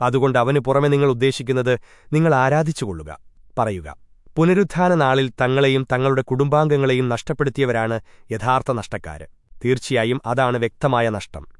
അതുകൊണ്ട് അവനു പുറമെ നിങ്ങൾ ഉദ്ദേശിക്കുന്നത് നിങ്ങൾ ആരാധിച്ചുകൊള്ളുക പറയുക. പുനരുദ്ധാന നാളിൽ തങ്ങളെയും തങ്ങളുടെ കുടുംബാംഗങ്ങളെയും നഷ്ടപ്പെടുത്തിയവരാണ് യഥാർത്ഥ നഷ്ടക്കാര്. തീർച്ചയായും അതാണ് വ്യക്തമായ നഷ്ടം.